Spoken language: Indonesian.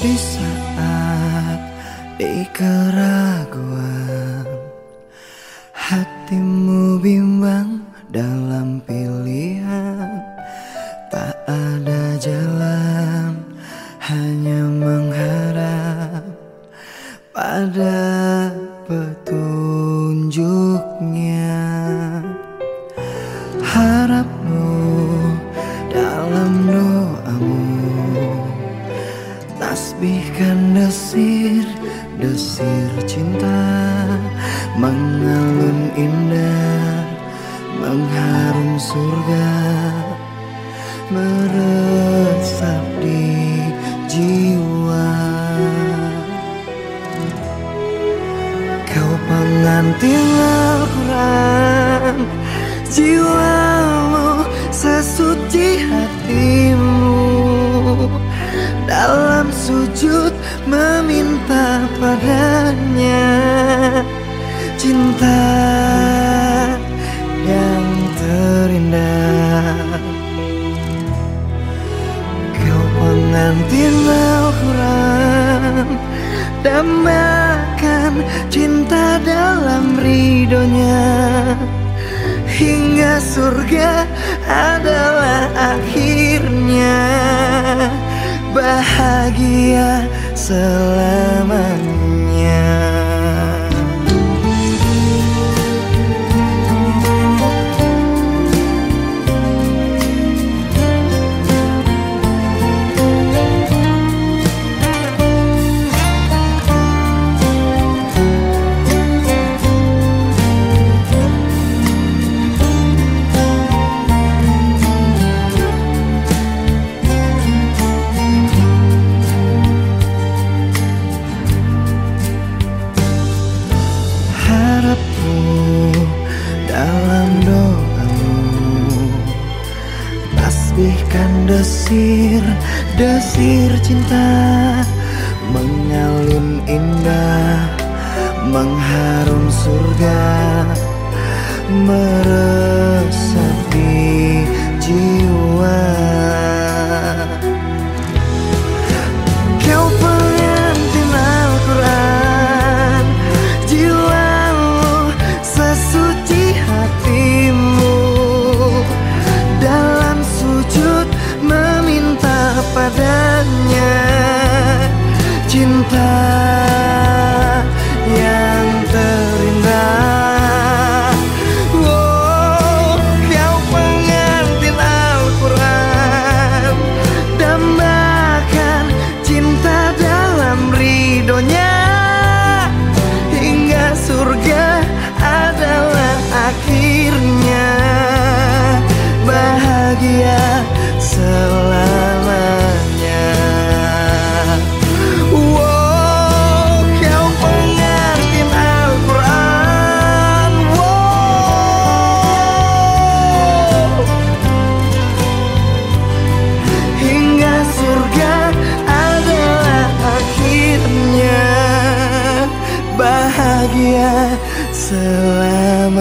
Di saat di keraguan Hatimu bimbang dalam pilihan. Tak ada jalan Hanya mengharap pada petunjuk desir, cinta Mengalun indah, mengharum surga Meresap di jiwa. Kau pengantin Al-Quran Jiwamu sesuci hatimu. Dalam sujud meminta padanya. Cinta yang terindah. Kau pengantin Al-Quran Dambakan cinta dalam ridhonya. Hingga surga adalah akhirnya. Bahagia selamanya desir, desir cinta Mengalun indah, mengharum surga Meresap cinta yang terindah. Oh, Kau pengantin Al-Quran. Dan cinta dalam ridhonya. Hingga surga adalah akhirnya. Bahagia selalu bahagia selamanya.